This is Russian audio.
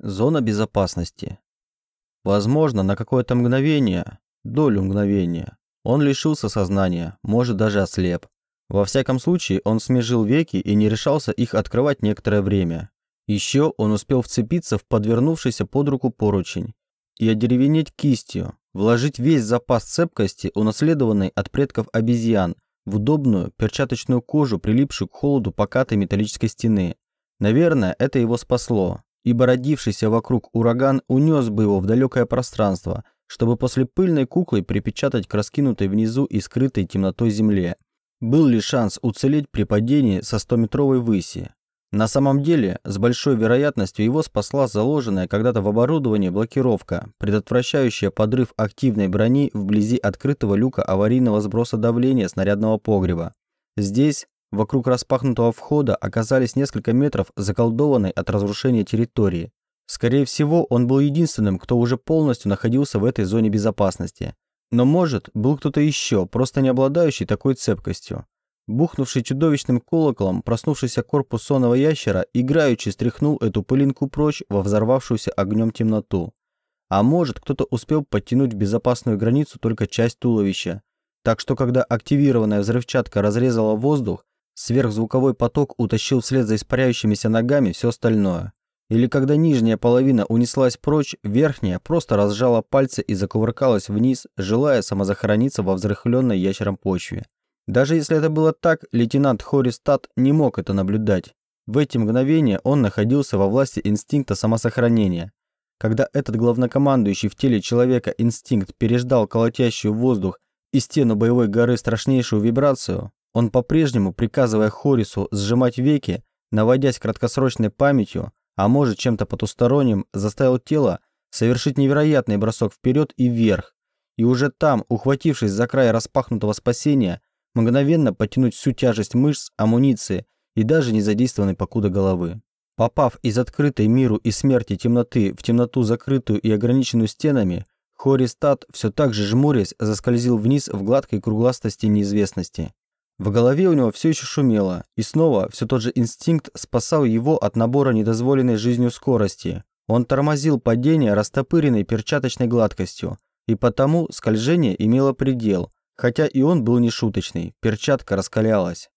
Зона безопасности. Возможно, на какое-то мгновение, долю мгновения, он лишился сознания, может даже ослеп. Во всяком случае, он смежил веки и не решался их открывать некоторое время. Еще он успел вцепиться в подвернувшийся под руку поручень и одеревенеть кистью, вложить весь запас цепкости, унаследованный от предков обезьян, в удобную перчаточную кожу, прилипшую к холоду покатой металлической стены. Наверное, это его спасло ибо родившийся вокруг ураган унес бы его в далекое пространство, чтобы после пыльной куклы припечатать к раскинутой внизу и скрытой темнотой земле. Был ли шанс уцелеть при падении со 100-метровой выси? На самом деле, с большой вероятностью его спасла заложенная когда-то в оборудовании блокировка, предотвращающая подрыв активной брони вблизи открытого люка аварийного сброса давления снарядного погреба. Здесь, Вокруг распахнутого входа оказались несколько метров заколдованной от разрушения территории. Скорее всего, он был единственным, кто уже полностью находился в этой зоне безопасности. Но может, был кто-то еще, просто не обладающий такой цепкостью. Бухнувший чудовищным колоколом, проснувшийся корпус сонного ящера, играючи стряхнул эту пылинку прочь во взорвавшуюся огнем темноту. А может, кто-то успел подтянуть в безопасную границу только часть туловища. Так что, когда активированная взрывчатка разрезала воздух, Сверхзвуковой поток утащил вслед за испаряющимися ногами все остальное. Или когда нижняя половина унеслась прочь, верхняя просто разжала пальцы и закувыркалась вниз, желая самозахорониться во взрыхленной ящером почве. Даже если это было так, лейтенант Хористат не мог это наблюдать. В эти мгновения он находился во власти инстинкта самосохранения. Когда этот главнокомандующий в теле человека инстинкт переждал колотящую воздух и стену боевой горы страшнейшую вибрацию, он по-прежнему, приказывая Хорису сжимать веки, наводясь краткосрочной памятью, а может чем-то потусторонним, заставил тело совершить невероятный бросок вперед и вверх, и уже там, ухватившись за край распахнутого спасения, мгновенно потянуть всю тяжесть мышц, амуниции и даже не задействованной покуда головы. Попав из открытой миру и смерти темноты в темноту, закрытую и ограниченную стенами, Хористат, все так же жмурясь, заскользил вниз в гладкой кругластости неизвестности. В голове у него все еще шумело, и снова все тот же инстинкт спасал его от набора недозволенной жизнью скорости. Он тормозил падение растопыренной перчаточной гладкостью, и потому скольжение имело предел, хотя и он был нешуточный, перчатка раскалялась.